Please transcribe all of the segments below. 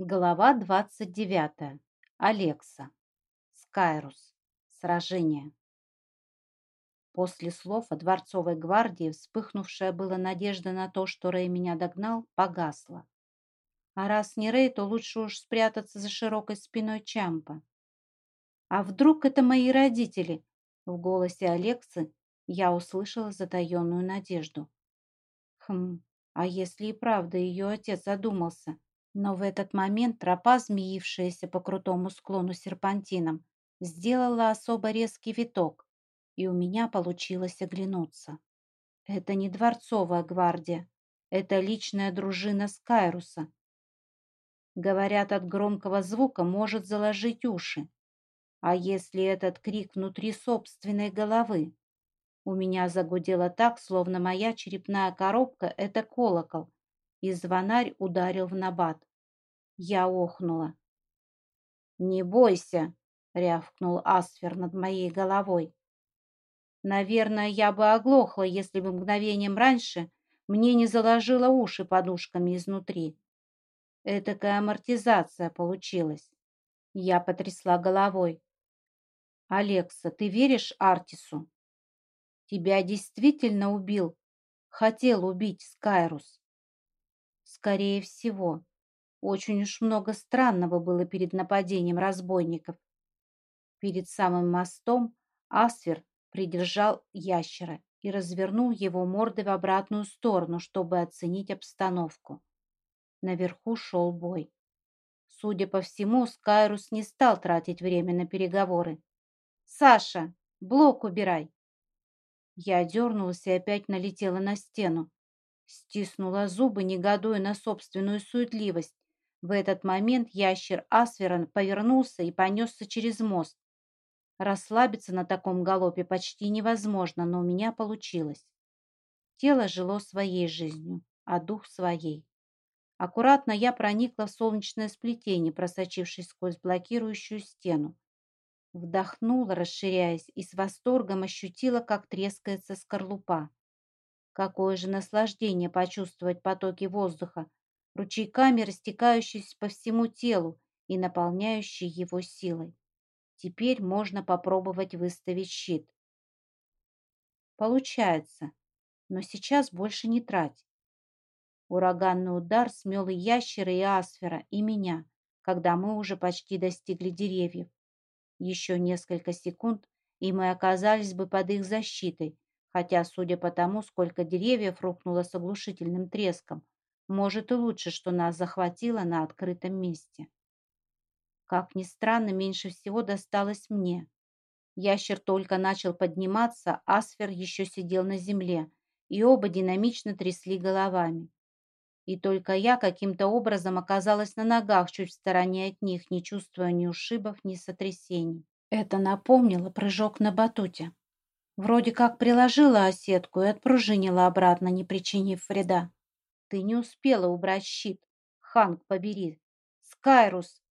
Глава 29. Алекса. Скайрус. Сражение. После слов о дворцовой гвардии вспыхнувшая была надежда на то, что Рэй меня догнал, погасла. А раз не Рэй, то лучше уж спрятаться за широкой спиной Чампа. А вдруг это мои родители? В голосе Алексы я услышала затаенную надежду. Хм, а если и правда ее отец задумался? Но в этот момент тропа, змеившаяся по крутому склону серпантином, сделала особо резкий виток, и у меня получилось оглянуться. Это не дворцовая гвардия, это личная дружина Скайруса. Говорят, от громкого звука может заложить уши. А если этот крик внутри собственной головы? У меня загудело так, словно моя черепная коробка — это колокол, и звонарь ударил в набат. Я охнула. «Не бойся!» — рявкнул Асфер над моей головой. Наверное, я бы оглохла, если бы мгновением раньше мне не заложило уши подушками изнутри. Этакая амортизация получилась. Я потрясла головой. «Алекса, ты веришь Артису?» «Тебя действительно убил? Хотел убить Скайрус?» «Скорее всего. Очень уж много странного было перед нападением разбойников. Перед самым мостом Асфер придержал ящера и развернул его мордой в обратную сторону, чтобы оценить обстановку. Наверху шел бой. Судя по всему, Скайрус не стал тратить время на переговоры. «Саша, блок убирай!» Я дернулась и опять налетела на стену. Стиснула зубы, негодуя на собственную суетливость. В этот момент ящер Асверон повернулся и понесся через мост. Расслабиться на таком галопе почти невозможно, но у меня получилось. Тело жило своей жизнью, а дух своей. Аккуратно я проникла в солнечное сплетение, просочившись сквозь блокирующую стену. Вдохнула, расширяясь, и с восторгом ощутила, как трескается скорлупа. Какое же наслаждение почувствовать потоки воздуха, ручейками растекающиеся по всему телу и наполняющие его силой. Теперь можно попробовать выставить щит. Получается, но сейчас больше не трать. Ураганный удар смел и ящера, и асфера, и меня, когда мы уже почти достигли деревьев. Еще несколько секунд, и мы оказались бы под их защитой, хотя, судя по тому, сколько деревьев рухнуло с оглушительным треском, может и лучше, что нас захватило на открытом месте. Как ни странно, меньше всего досталось мне. Ящер только начал подниматься, Асфер еще сидел на земле, и оба динамично трясли головами. И только я каким-то образом оказалась на ногах чуть в стороне от них, не чувствуя ни ушибов, ни сотрясений. Это напомнило прыжок на батуте. Вроде как приложила осетку и отпружинила обратно, не причинив вреда. Ты не успела убрать щит. Ханг, побери. Скайрус!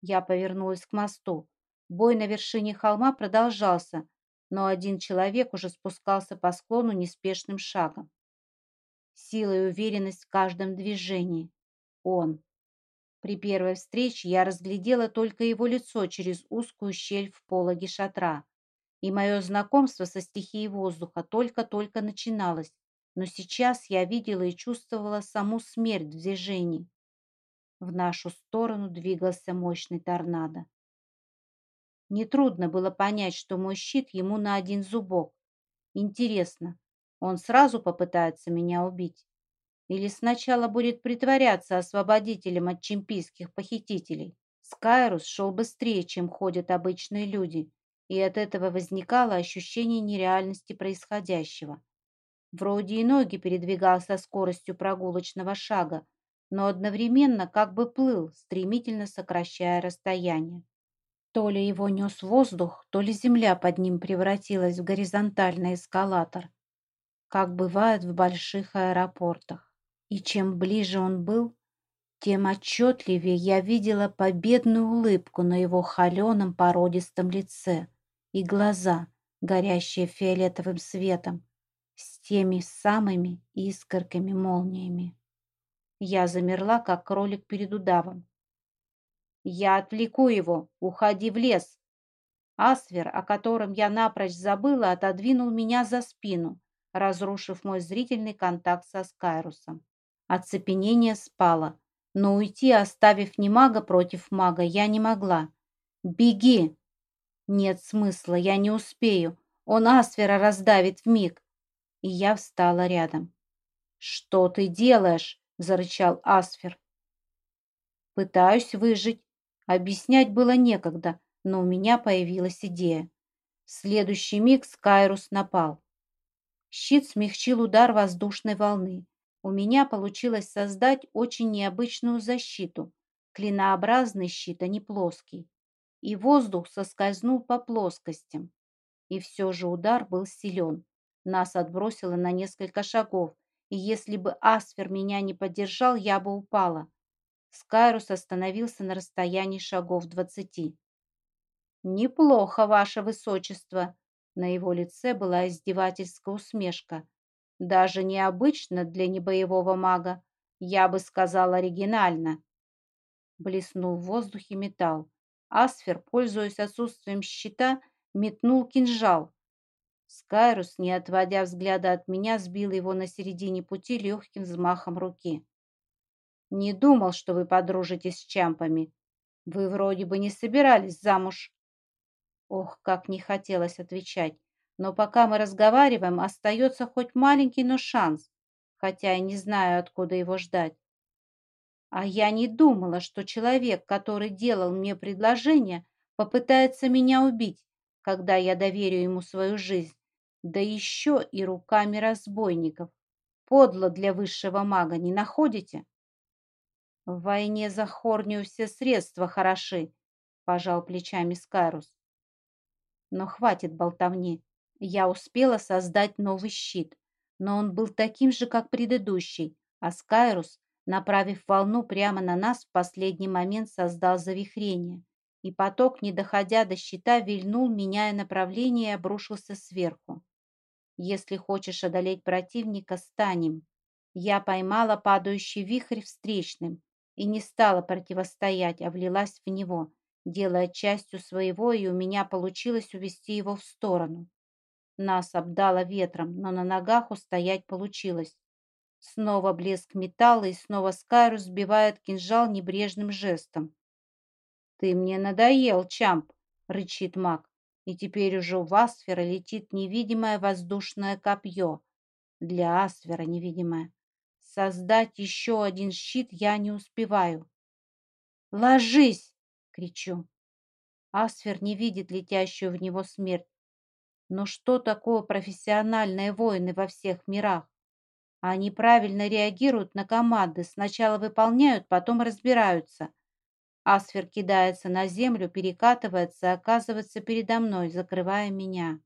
Я повернулась к мосту. Бой на вершине холма продолжался, но один человек уже спускался по склону неспешным шагом. Сила и уверенность в каждом движении. Он. При первой встрече я разглядела только его лицо через узкую щель в пологе шатра. И мое знакомство со стихией воздуха только-только начиналось но сейчас я видела и чувствовала саму смерть в движении. В нашу сторону двигался мощный торнадо. Нетрудно было понять, что мой щит ему на один зубок. Интересно, он сразу попытается меня убить? Или сначала будет притворяться освободителем от чемпийских похитителей? Скайрус шел быстрее, чем ходят обычные люди, и от этого возникало ощущение нереальности происходящего. Вроде и ноги передвигал со скоростью прогулочного шага, но одновременно как бы плыл, стремительно сокращая расстояние. То ли его нес воздух, то ли земля под ним превратилась в горизонтальный эскалатор, как бывает в больших аэропортах. И чем ближе он был, тем отчетливее я видела победную улыбку на его холеном породистом лице и глаза, горящие фиолетовым светом, теми самыми искорками-молниями. Я замерла, как кролик перед удавом, Я отвлеку его. Уходи в лес. Асвер, о котором я напрочь забыла, отодвинул меня за спину, разрушив мой зрительный контакт со Скайрусом. Оцепенение спало, но уйти, оставив не мага против мага, я не могла. «Беги!» «Нет смысла, я не успею. Он Асвера раздавит в миг. И я встала рядом. «Что ты делаешь?» – зарычал Асфер. «Пытаюсь выжить. Объяснять было некогда, но у меня появилась идея. В следующий миг Скайрус напал. Щит смягчил удар воздушной волны. У меня получилось создать очень необычную защиту. Клинообразный щит, а не плоский. И воздух соскользнул по плоскостям. И все же удар был силен. Нас отбросило на несколько шагов, и если бы Асфер меня не поддержал, я бы упала. Скайрус остановился на расстоянии шагов двадцати. «Неплохо, ваше высочество!» На его лице была издевательская усмешка. «Даже необычно для небоевого мага. Я бы сказал оригинально». Блеснул в воздухе металл. Асфер, пользуясь отсутствием щита, метнул кинжал. Скайрус, не отводя взгляда от меня, сбил его на середине пути легким взмахом руки. «Не думал, что вы подружитесь с Чампами. Вы вроде бы не собирались замуж». Ох, как не хотелось отвечать. Но пока мы разговариваем, остается хоть маленький, но шанс, хотя я не знаю, откуда его ждать. А я не думала, что человек, который делал мне предложение, попытается меня убить когда я доверю ему свою жизнь, да еще и руками разбойников. Подло для высшего мага, не находите? В войне за Хорнию все средства хороши, пожал плечами Скайрус. Но хватит болтовни. Я успела создать новый щит, но он был таким же, как предыдущий, а Скайрус, направив волну прямо на нас, в последний момент создал завихрение и поток, не доходя до щита, вильнул, меняя направление и обрушился сверху. «Если хочешь одолеть противника, станем». Я поймала падающий вихрь встречным и не стала противостоять, а влилась в него, делая частью своего, и у меня получилось увести его в сторону. Нас обдало ветром, но на ногах устоять получилось. Снова блеск металла, и снова Скайрус сбивает кинжал небрежным жестом. «Ты мне надоел, Чамп!» — рычит маг. И теперь уже в Асфера летит невидимое воздушное копье. Для Асфера невидимое. Создать еще один щит я не успеваю. «Ложись!» — кричу. Асфер не видит летящую в него смерть. Но что такое профессиональные воины во всех мирах? Они правильно реагируют на команды, сначала выполняют, потом разбираются. Асфер кидается на землю, перекатывается оказывается передо мной, закрывая меня.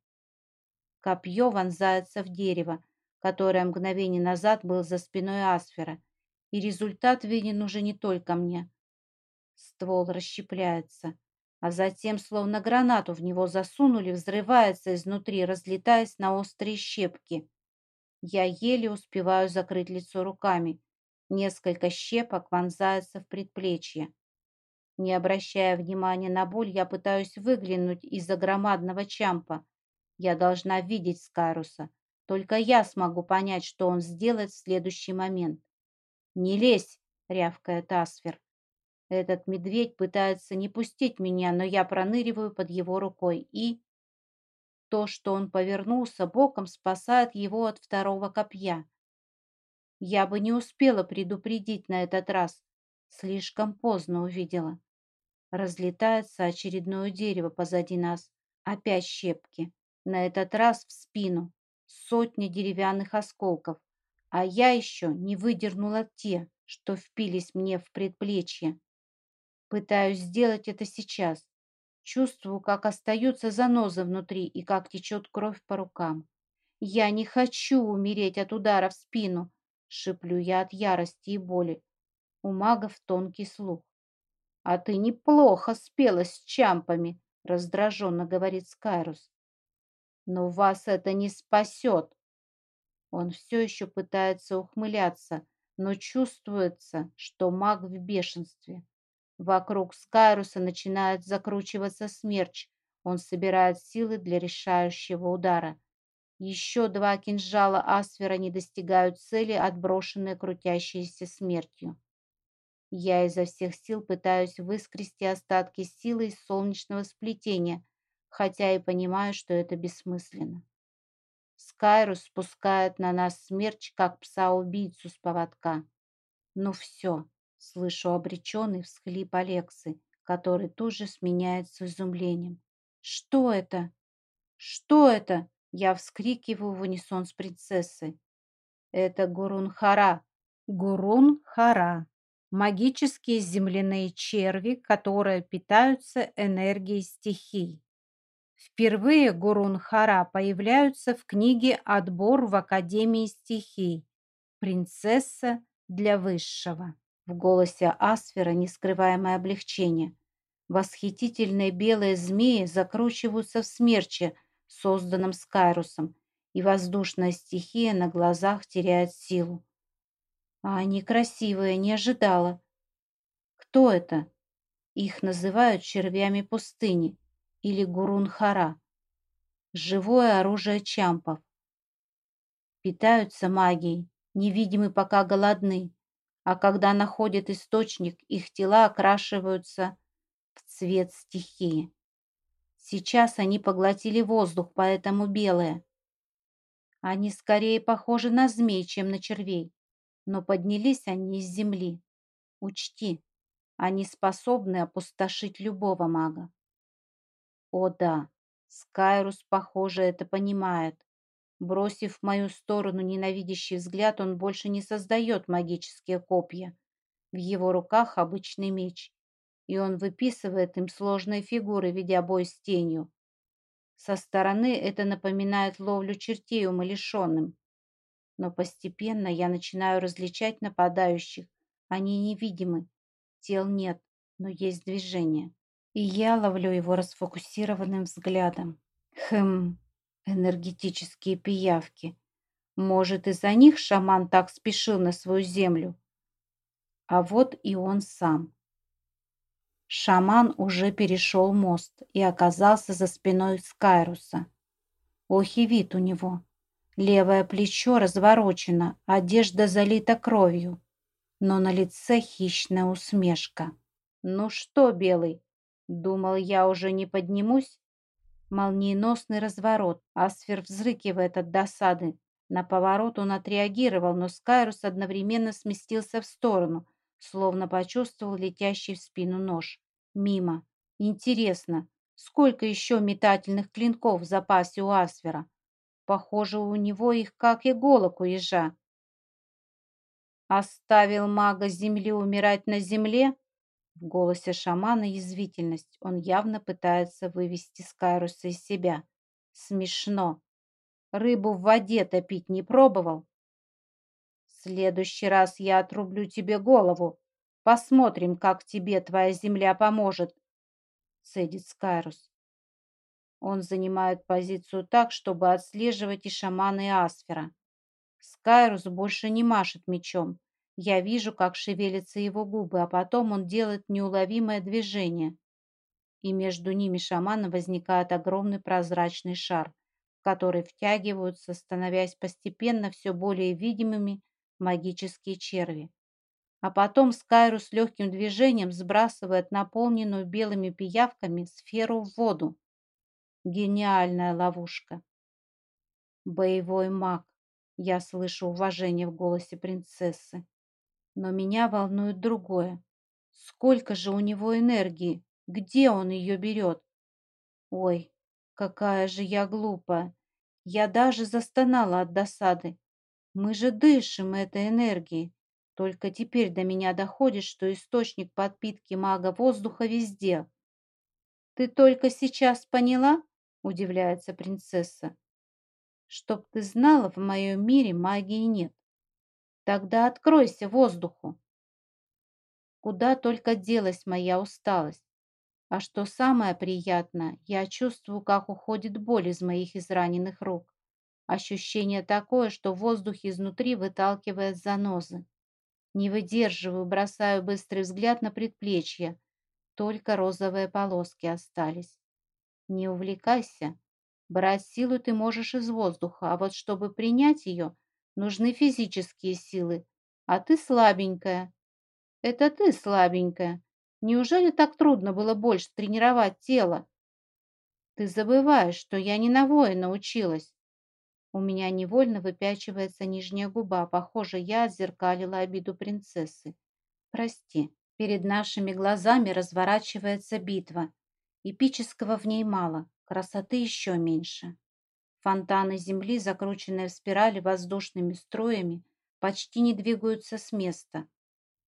Копье вонзается в дерево, которое мгновение назад было за спиной Асфера, и результат виден уже не только мне. Ствол расщепляется, а затем, словно гранату в него засунули, взрывается изнутри, разлетаясь на острые щепки. Я еле успеваю закрыть лицо руками. Несколько щепок вонзаются в предплечье. Не обращая внимания на боль, я пытаюсь выглянуть из-за громадного чампа. Я должна видеть Скайруса. Только я смогу понять, что он сделает в следующий момент. «Не лезь!» — рявкает Асфер. Этот медведь пытается не пустить меня, но я проныриваю под его рукой. И то, что он повернулся боком, спасает его от второго копья. Я бы не успела предупредить на этот раз. Слишком поздно увидела. Разлетается очередное дерево позади нас. Опять щепки. На этот раз в спину. Сотни деревянных осколков. А я еще не выдернула те, что впились мне в предплечье. Пытаюсь сделать это сейчас. Чувствую, как остаются занозы внутри и как течет кровь по рукам. Я не хочу умереть от удара в спину, шиплю я от ярости и боли. У магов тонкий слух. «А ты неплохо спела с чампами», — раздраженно говорит Скайрус. «Но вас это не спасет». Он все еще пытается ухмыляться, но чувствуется, что маг в бешенстве. Вокруг Скайруса начинает закручиваться смерч. Он собирает силы для решающего удара. Еще два кинжала Асфера не достигают цели, отброшенные крутящейся смертью. Я изо всех сил пытаюсь выскрести остатки силы из солнечного сплетения, хотя и понимаю, что это бессмысленно. Скайрус спускает на нас смерч, как пса-убийцу с поводка. Ну все, слышу обреченный всхлип Алексы, который тут же сменяется изумлением. Что это? Что это? Я вскрикиваю в унисон с принцессой. Это Гурун-Хара. Гурун-Хара. Магические земляные черви, которые питаются энергией стихий. Впервые Гурун-Хара появляются в книге «Отбор в Академии стихий. Принцесса для высшего». В голосе Асфера нескрываемое облегчение. Восхитительные белые змеи закручиваются в смерче, созданном Скайрусом, и воздушная стихия на глазах теряет силу. А они красивые, не ожидала. Кто это? Их называют червями пустыни или гурунхара. Живое оружие чампов. Питаются магией, невидимы пока голодны, а когда находят источник, их тела окрашиваются в цвет стихии. Сейчас они поглотили воздух, поэтому белые. Они скорее похожи на змей, чем на червей но поднялись они из земли. Учти, они способны опустошить любого мага. О да, Скайрус, похоже, это понимает. Бросив в мою сторону ненавидящий взгляд, он больше не создает магические копья. В его руках обычный меч, и он выписывает им сложные фигуры, ведя бой с тенью. Со стороны это напоминает ловлю чертей умалишенным, но постепенно я начинаю различать нападающих. Они невидимы, тел нет, но есть движение. И я ловлю его расфокусированным взглядом. Хм, энергетические пиявки. Может, из-за них шаман так спешил на свою землю? А вот и он сам. Шаман уже перешел мост и оказался за спиной Скайруса. Ох и вид у него. Левое плечо разворочено, одежда залита кровью, но на лице хищная усмешка. «Ну что, Белый, думал, я уже не поднимусь?» Молниеносный разворот. Асфер взрыкивает от досады. На поворот он отреагировал, но Скайрус одновременно сместился в сторону, словно почувствовал летящий в спину нож. Мимо. Интересно, сколько еще метательных клинков в запасе у Асфера? Похоже, у него их как иголок у ежа. Оставил мага земли умирать на земле? В голосе шамана язвительность. Он явно пытается вывести Скайруса из себя. Смешно. Рыбу в воде топить не пробовал? В следующий раз я отрублю тебе голову. Посмотрим, как тебе твоя земля поможет, цедит Скайрус. Он занимает позицию так, чтобы отслеживать и шамана, и Асфера. Скайрус больше не машет мечом. Я вижу, как шевелятся его губы, а потом он делает неуловимое движение. И между ними шамана возникает огромный прозрачный шар, в который втягиваются, становясь постепенно все более видимыми магические черви. А потом Скайрус легким движением сбрасывает наполненную белыми пиявками сферу в воду. Гениальная ловушка. Боевой маг. Я слышу уважение в голосе принцессы. Но меня волнует другое. Сколько же у него энергии? Где он ее берет? Ой, какая же я глупая. Я даже застонала от досады. Мы же дышим этой энергией. Только теперь до меня доходит, что источник подпитки мага воздуха везде. Ты только сейчас поняла? Удивляется принцесса. Чтоб ты знала, в моем мире магии нет. Тогда откройся воздуху. Куда только делась моя усталость. А что самое приятное, я чувствую, как уходит боль из моих израненных рук. Ощущение такое, что воздух изнутри выталкивает занозы. Не выдерживаю, бросаю быстрый взгляд на предплечье. Только розовые полоски остались. Не увлекайся. Брать силу ты можешь из воздуха, а вот чтобы принять ее, нужны физические силы. А ты слабенькая. Это ты слабенькая. Неужели так трудно было больше тренировать тело? Ты забываешь, что я не на воина училась. У меня невольно выпячивается нижняя губа. Похоже, я отзеркалила обиду принцессы. Прости, перед нашими глазами разворачивается битва. Эпического в ней мало, красоты еще меньше. Фонтаны земли, закрученные в спирали воздушными струями, почти не двигаются с места.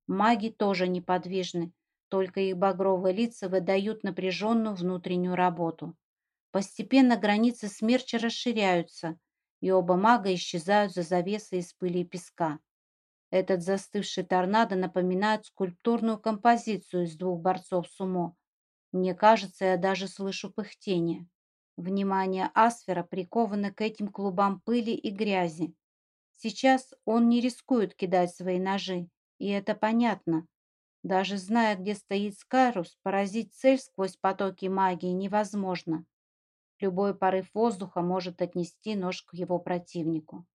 Маги тоже неподвижны, только их багровые лица выдают напряженную внутреннюю работу. Постепенно границы смерча расширяются, и оба мага исчезают за завесой из пыли и песка. Этот застывший торнадо напоминает скульптурную композицию из двух борцов сумо. Мне кажется, я даже слышу пыхтение. Внимание Асфера приковано к этим клубам пыли и грязи. Сейчас он не рискует кидать свои ножи, и это понятно. Даже зная, где стоит Скайрус, поразить цель сквозь потоки магии невозможно. Любой порыв воздуха может отнести нож к его противнику.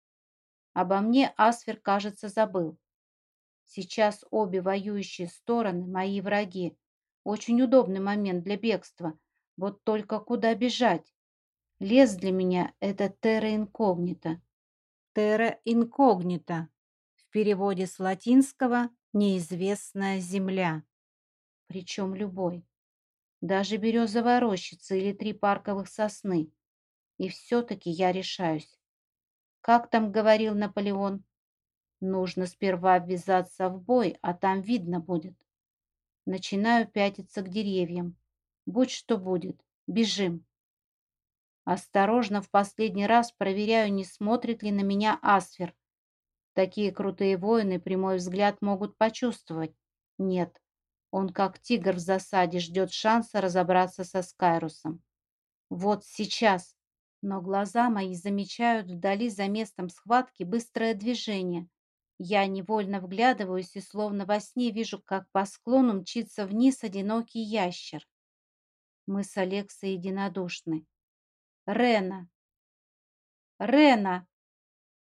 Обо мне Асфер, кажется, забыл. Сейчас обе воюющие стороны – мои враги. Очень удобный момент для бегства. Вот только куда бежать? Лес для меня – это терра инкогнита. Терра инкогнита. В переводе с латинского «неизвестная земля». Причем любой даже березовая рощица или три парковых сосны. И все-таки я решаюсь. Как там говорил Наполеон? Нужно сперва ввязаться в бой, а там видно будет. Начинаю пятиться к деревьям. Будь что будет, бежим. Осторожно в последний раз проверяю, не смотрит ли на меня Асфер. Такие крутые воины прямой взгляд могут почувствовать. Нет, он, как тигр в засаде, ждет шанса разобраться со Скайрусом. Вот сейчас. Но глаза мои замечают вдали за местом схватки быстрое движение. Я невольно вглядываюсь и словно во сне вижу, как по склону мчится вниз одинокий ящер. Мы с Алексой единодушны. Рена! Рена!